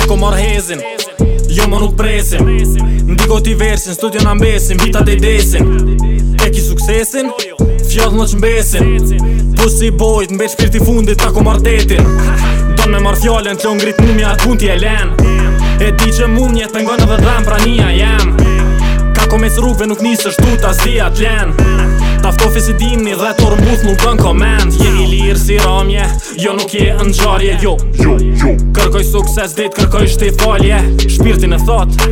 Eko marrë hezin Jo më nuk presim Ndiko ti versin, studio në mbesin, Vita dhe i desin Eki suksesin Fjallë në që mbesin si bojt, mbet shpirti fundit Tako marrë detin Don me marrë fjallën, të ngrit në mja Kun e len E ti që mund njët pëngon dhe dhem Pra nia jem Kako me rrugve nuk nisë shtu ta zdi atlen Taftofi si dimni dhe të rëmbuth nuk bën komend yeah mirë si ramje Jo nuk je në gjarje Jo, jo, jo Kërkoj sukses dit, kërkoj shti falje Shpirtin e thot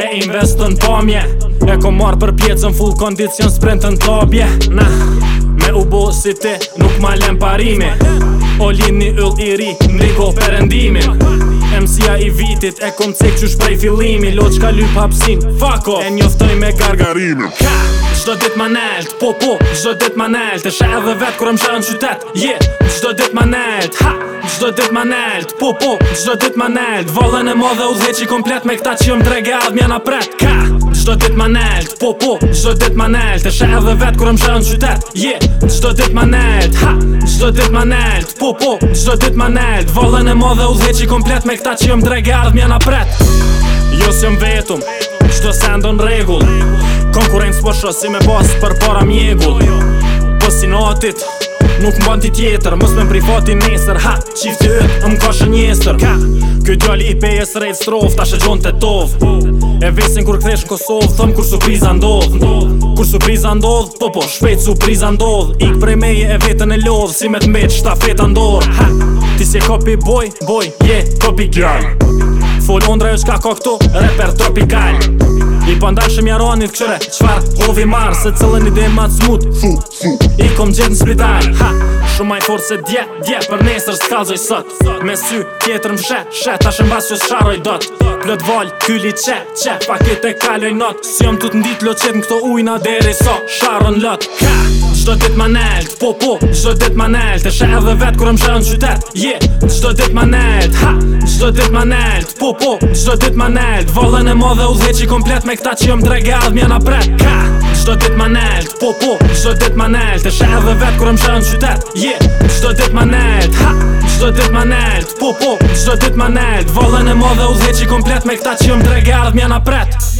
E investën pamje E ko marë për pjecën full kondicion sprintën tabje Na Me u bo si te, nuk ma lem parimi O lini yll i ri, ndiko perendimin Kalosia i vitit E kom cek që shprej filimi Lo që lyp hapsin Fuck off E njoftoj me gargarimi Ka Gjdo dit ma nelt Po po Gjdo dit ma nelt E shë edhe vet kur e shërën qytet Yeah Gjdo dit ma nelt Ha Gjdo dit ma nelt Po po Gjdo dit ma nelt Vallën e modhe u dheqi komplet Me këta që jëm dregjad Mjena pret Çdo dit më nalt, po po, çdo dit më nalt, e edhe vet kur më në qytet. Je, yeah. çdo dit më nalt, ha, çdo dit më nalt, po po, çdo dit më nalt, Vallën e madhe udhëçi komplet me këta që më dregard më na pret. Jo sem vetum, çdo ndon rregull. Konkurrencë po shoh si me pas për para mjegull. Po si notit, nuk mban ti tjetër, mos më prifati nesër, ha, çifti yt, më ka Ky djali i pejës rejt strof, ta shëgjon të tov E visin kur kthesh Kosovë, thëm kur surpriza ndodh Kur surpriza ndodh, po po, shpejt surpriza ndodh Ik prej meje e vetën e lodh, si me të mbet shtafeta ndodh Ti si e copy boy, boy, je yeah, copy girl Full ondra është ka këtu, reper tropical I pa po ndalë shëm jaronit këqyre, Qfar hovi marë se cëllën ide ma të smut Fu, fu I kom gjithë në spritarë Ha, shumë maj forë se dje, dje Për nesër s'kallëgjoj sot Me sy, tjetër më shë, shë Ta shëm basë që s'sharoj dot Plët vol, kyli qe, qe Pa e kaloj not Si jom të të ndit loqet në këto ujna deri so Sharon lot Ha, Çdo dit ma nelt, po po, çdo dit ma nelt E shë edhe vet kur më qytet, yeah Çdo dit ma nelt, ha, Qdo dit ma nelt, po po, qdo dit ma nelt Vallën e ma dhe u zheqi komplet me këta që jëm dregë e aldhë mjena prek Ka, qdo dit ma nelt, po po, qdo dit ma nelt E shë edhe vetë kur e më shënë në qytet, je yeah. Qdo dit ma nelt, ha, qdo dit ma nelt, po po, qdo dit ma nelt Vallën e ma dhe u zheqi komplet me këta që jëm dregë e aldhë mjena prek